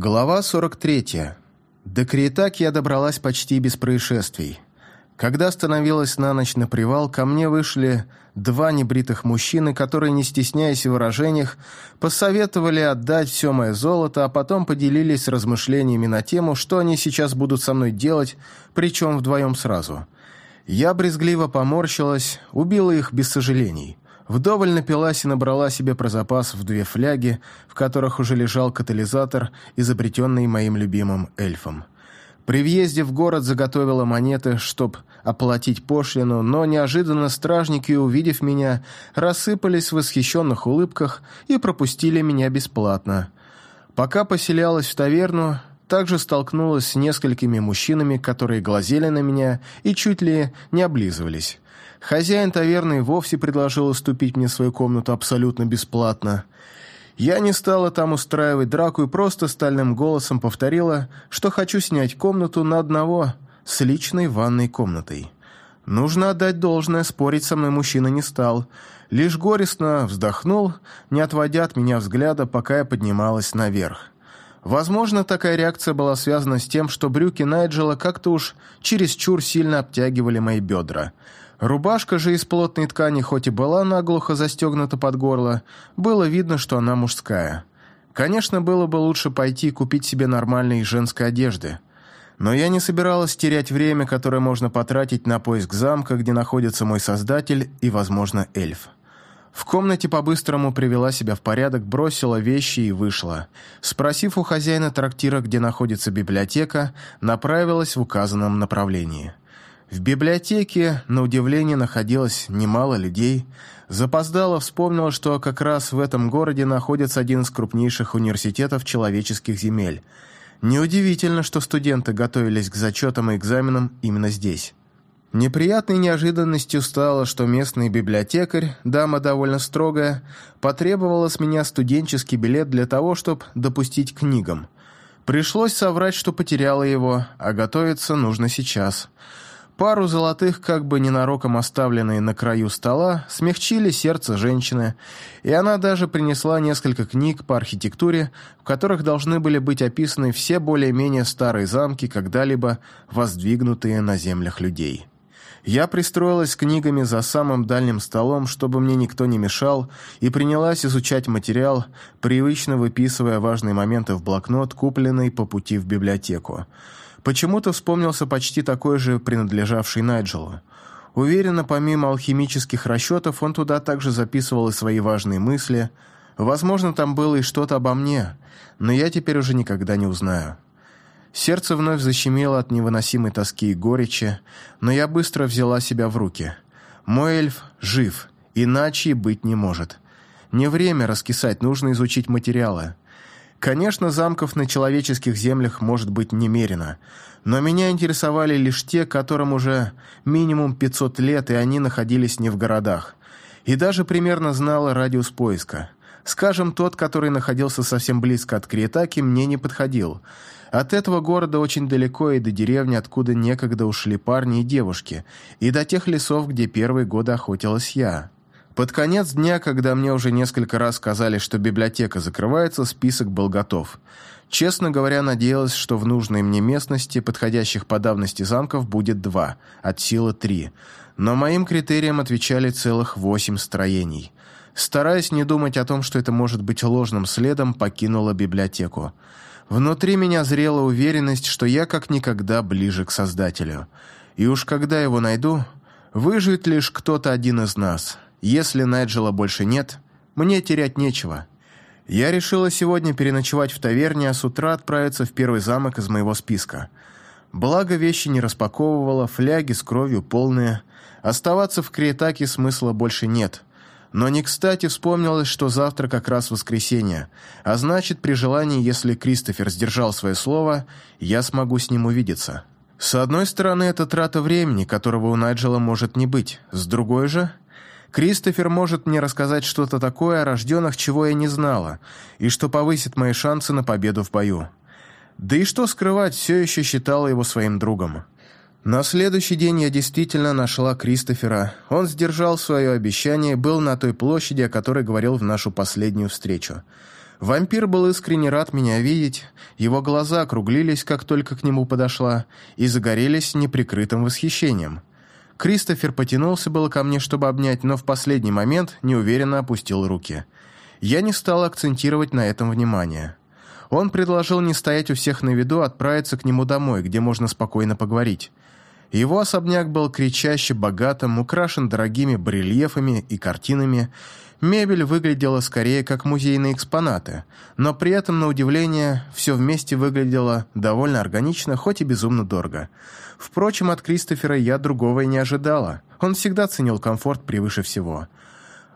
Глава 43. До Криетаки я добралась почти без происшествий. Когда становилась на ночь на привал, ко мне вышли два небритых мужчины, которые, не стесняясь в выражениях, посоветовали отдать все мое золото, а потом поделились размышлениями на тему, что они сейчас будут со мной делать, причем вдвоем сразу. Я брезгливо поморщилась, убила их без сожалений. Вдоволь напилась и набрала себе про запас в две фляги, в которых уже лежал катализатор, изобретенный моим любимым эльфом. При въезде в город заготовила монеты, чтоб оплатить пошлину, но неожиданно стражники, увидев меня, рассыпались в восхищенных улыбках и пропустили меня бесплатно. Пока поселялась в таверну, также столкнулась с несколькими мужчинами, которые глазели на меня и чуть ли не облизывались. Хозяин таверны вовсе предложил уступить мне свою комнату абсолютно бесплатно. Я не стала там устраивать драку и просто стальным голосом повторила, что хочу снять комнату на одного с личной ванной комнатой. Нужно отдать должное, спорить со мной мужчина не стал. Лишь горестно вздохнул, не отводя от меня взгляда, пока я поднималась наверх. Возможно, такая реакция была связана с тем, что брюки Найджела как-то уж чересчур сильно обтягивали мои бедра – Рубашка же из плотной ткани, хоть и была наглухо застегнута под горло, было видно, что она мужская. Конечно, было бы лучше пойти купить себе нормальной женской одежды. Но я не собиралась терять время, которое можно потратить на поиск замка, где находится мой создатель и, возможно, эльф. В комнате по-быстрому привела себя в порядок, бросила вещи и вышла. Спросив у хозяина трактира, где находится библиотека, направилась в указанном направлении – в библиотеке, на удивление, находилось немало людей. Запоздало вспомнил, что как раз в этом городе находится один из крупнейших университетов человеческих земель. Неудивительно, что студенты готовились к зачетам и экзаменам именно здесь. Неприятной неожиданностью стало, что местный библиотекарь, дама довольно строгая, потребовала с меня студенческий билет для того, чтобы допустить книгам. Пришлось соврать, что потеряла его, а готовиться нужно сейчас – Пару золотых, как бы ненароком оставленные на краю стола, смягчили сердце женщины, и она даже принесла несколько книг по архитектуре, в которых должны были быть описаны все более-менее старые замки, когда-либо воздвигнутые на землях людей. Я пристроилась с книгами за самым дальним столом, чтобы мне никто не мешал, и принялась изучать материал, привычно выписывая важные моменты в блокнот, купленный по пути в библиотеку. Почему-то вспомнился почти такой же, принадлежавший Найджелу. Уверенно, помимо алхимических расчетов, он туда также записывал и свои важные мысли. Возможно, там было и что-то обо мне, но я теперь уже никогда не узнаю. Сердце вновь защемило от невыносимой тоски и горечи, но я быстро взяла себя в руки. Мой эльф жив, иначе и быть не может. Не время раскисать, нужно изучить материалы. Конечно, замков на человеческих землях может быть немерено, но меня интересовали лишь те, которым уже минимум 500 лет, и они находились не в городах. И даже примерно знала радиус поиска. Скажем, тот, который находился совсем близко от Криетаки, мне не подходил. От этого города очень далеко и до деревни, откуда некогда ушли парни и девушки, и до тех лесов, где первые годы охотилась я. Под конец дня, когда мне уже несколько раз сказали, что библиотека закрывается, список был готов. Честно говоря, надеялась, что в нужной мне местности подходящих по давности замков будет два, от силы три. Но моим критериям отвечали целых восемь строений. Стараясь не думать о том, что это может быть ложным следом, покинула библиотеку. Внутри меня зрела уверенность, что я как никогда ближе к Создателю. И уж когда его найду, выживет лишь кто-то один из нас – если Найджела больше нет, мне терять нечего. Я решила сегодня переночевать в таверне, а с утра отправиться в первый замок из моего списка. Благо вещи не распаковывала, фляги с кровью полные. Оставаться в Криетаке смысла больше нет. Но не кстати вспомнилось, что завтра как раз воскресенье, а значит, при желании, если Кристофер сдержал свое слово, я смогу с ним увидеться. С одной стороны, это трата времени, которого у Найджела может не быть. С другой же, Кристофер может мне рассказать что-то такое о рожденных, чего я не знала, и что повысит мои шансы на победу в бою. Да и что скрывать, все еще считала его своим другом. На следующий день я действительно нашла Кристофера. Он сдержал свое обещание, был на той площади, о которой говорил в нашу последнюю встречу. Вампир был искренне рад меня видеть, его глаза округлились, как только к нему подошла, и загорелись неприкрытым восхищением. Кристофер потянулся было ко мне, чтобы обнять, но в последний момент неуверенно опустил руки. Я не стал акцентировать на этом внимание. Он предложил не стоять у всех на виду, отправиться к нему домой, где можно спокойно поговорить. Его особняк был кричаще богатым, украшен дорогими барельефами и картинами. Мебель выглядела скорее как музейные экспонаты, но при этом, на удивление, все вместе выглядело довольно органично, хоть и безумно дорого. Впрочем, от Кристофера я другого и не ожидала. Он всегда ценил комфорт превыше всего.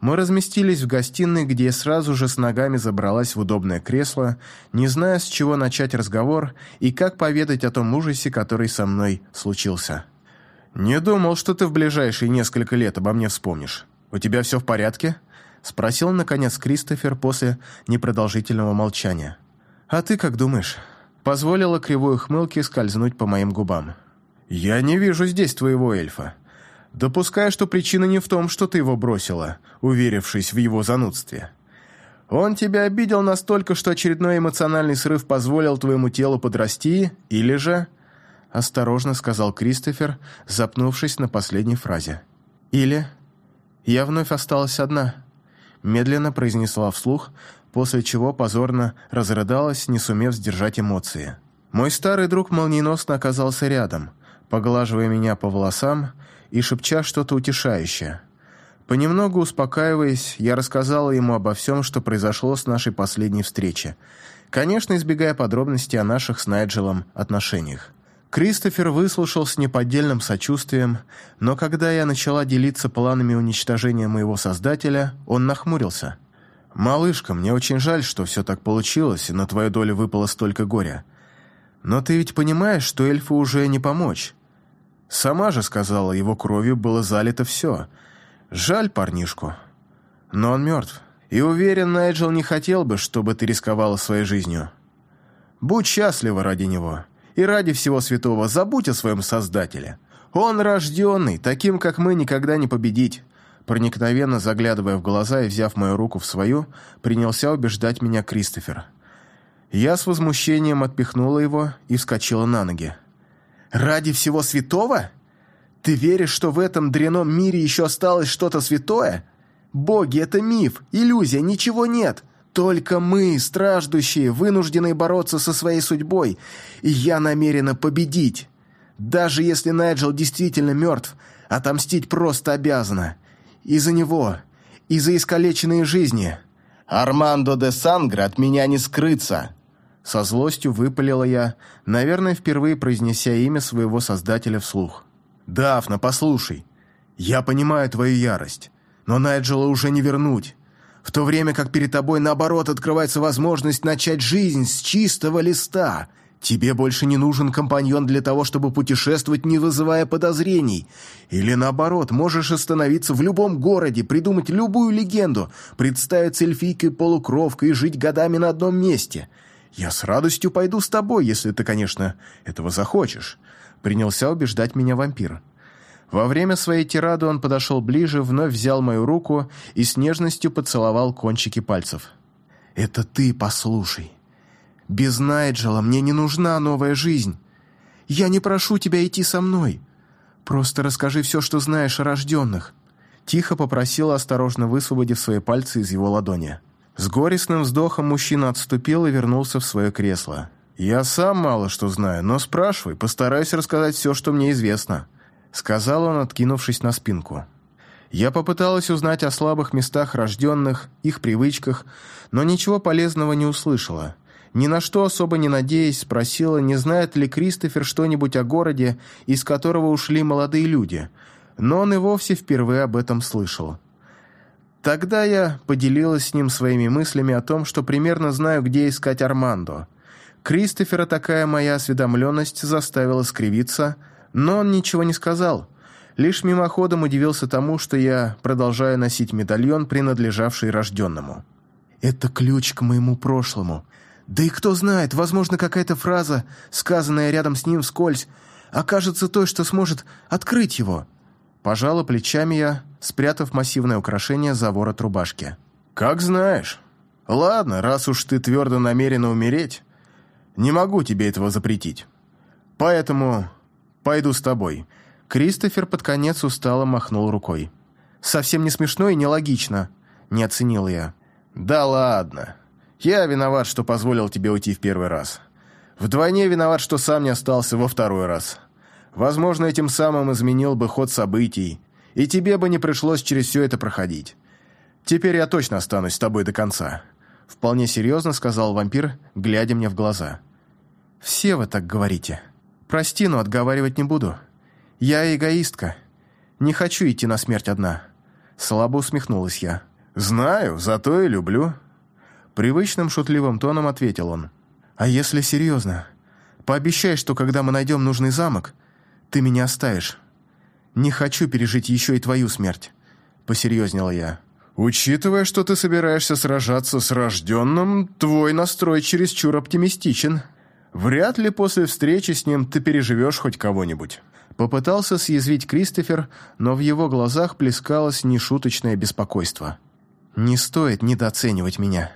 Мы разместились в гостиной, где я сразу же с ногами забралась в удобное кресло, не зная, с чего начать разговор и как поведать о том ужасе, который со мной случился. «Не думал, что ты в ближайшие несколько лет обо мне вспомнишь. У тебя все в порядке?» — спросил, наконец, Кристофер после непродолжительного молчания. «А ты как думаешь?» — позволила кривой ухмылке скользнуть по моим губам. «Я не вижу здесь твоего эльфа. Допускаю, что причина не в том, что ты его бросила, уверившись в его занудстве. Он тебя обидел настолько, что очередной эмоциональный срыв позволил твоему телу подрасти, или же...» Осторожно сказал Кристофер, запнувшись на последней фразе. «Или...» «Я вновь осталась одна», медленно произнесла вслух, после чего позорно разрыдалась, не сумев сдержать эмоции. Мой старый друг молниеносно оказался рядом, поглаживая меня по волосам и шепча что-то утешающее. Понемногу успокаиваясь, я рассказала ему обо всем, что произошло с нашей последней встречи, конечно, избегая подробностей о наших с Найджелом отношениях. Кристофер выслушал с неподдельным сочувствием, но когда я начала делиться планами уничтожения моего создателя, он нахмурился. «Малышка, мне очень жаль, что все так получилось, и на твою долю выпало столько горя. Но ты ведь понимаешь, что эльфу уже не помочь. Сама же сказала, его кровью было залито все. Жаль парнишку. Но он мертв. И уверен, Найджел не хотел бы, чтобы ты рисковала своей жизнью. Будь счастлива ради него. И ради всего святого забудь о своем Создателе. Он рожденный, таким, как мы, никогда не победить. Проникновенно заглядывая в глаза и взяв мою руку в свою, принялся убеждать меня Кристофер. Я с возмущением отпихнула его и вскочила на ноги. Ради всего святого? Ты веришь, что в этом дряном мире еще осталось что-то святое? Боги — это миф, иллюзия, ничего нет. Только мы, страждущие, вынуждены бороться со своей судьбой, и я намерена победить. Даже если Найджел действительно мертв, отомстить просто обязана. Из-за него, из-за искалеченной жизни. Армандо де Сангре от меня не скрыться. Со злостью выпалила я, наверное, впервые произнеся имя своего создателя вслух. «Дафна, послушай, я понимаю твою ярость, но Найджела уже не вернуть. В то время как перед тобой, наоборот, открывается возможность начать жизнь с чистого листа. Тебе больше не нужен компаньон для того, чтобы путешествовать, не вызывая подозрений. Или наоборот, можешь остановиться в любом городе, придумать любую легенду, представиться эльфийкой-полукровкой и жить годами на одном месте – «Я с радостью пойду с тобой, если ты, конечно, этого захочешь», — принялся убеждать меня вампир. Во время своей тирады он подошел ближе, вновь взял мою руку и с нежностью поцеловал кончики пальцев. «Это ты послушай. Без Найджела мне не нужна новая жизнь. Я не прошу тебя идти со мной. Просто расскажи все, что знаешь о рожденных». Тихо попросила, осторожно высвободив свои пальцы из его ладони. С горестным вздохом мужчина отступил и вернулся в свое кресло. «Я сам мало что знаю, но спрашивай, постараюсь рассказать все, что мне известно», сказал он, откинувшись на спинку. Я попыталась узнать о слабых местах рожденных, их привычках, но ничего полезного не услышала. Ни на что особо не надеясь, спросила, не знает ли Кристофер что-нибудь о городе, из которого ушли молодые люди, но он и вовсе впервые об этом слышал. Тогда я поделилась с ним своими мыслями о том, что примерно знаю, где искать Армандо. Кристофера такая моя осведомленность заставила скривиться, но он ничего не сказал. Лишь мимоходом удивился тому, что я продолжаю носить медальон, принадлежавший рожденному. «Это ключ к моему прошлому. Да и кто знает, возможно, какая-то фраза, сказанная рядом с ним вскользь, окажется той, что сможет открыть его». Пожала плечами я, спрятав массивное украшение за ворот рубашки. «Как знаешь. Ладно, раз уж ты твердо намерена умереть, не могу тебе этого запретить. Поэтому пойду с тобой». Кристофер под конец устало махнул рукой. «Совсем не смешно и нелогично», — не оценил я. «Да ладно. Я виноват, что позволил тебе уйти в первый раз. Вдвойне виноват, что сам не остался во второй раз. Возможно, этим самым изменил бы ход событий, и тебе бы не пришлось через все это проходить. Теперь я точно останусь с тобой до конца», — вполне серьезно сказал вампир, глядя мне в глаза. «Все вы так говорите. Прости, но отговаривать не буду. Я эгоистка. Не хочу идти на смерть одна». Слабо усмехнулась я. «Знаю, зато и люблю». Привычным шутливым тоном ответил он. «А если серьезно? Пообещай, что когда мы найдем нужный замок, ты меня оставишь. Не хочу пережить еще и твою смерть», — посерьезнела я. «Учитывая, что ты собираешься сражаться с рожденным, твой настрой чересчур оптимистичен. Вряд ли после встречи с ним ты переживешь хоть кого-нибудь». Попытался съязвить Кристофер, но в его глазах плескалось нешуточное беспокойство. «Не стоит недооценивать меня»,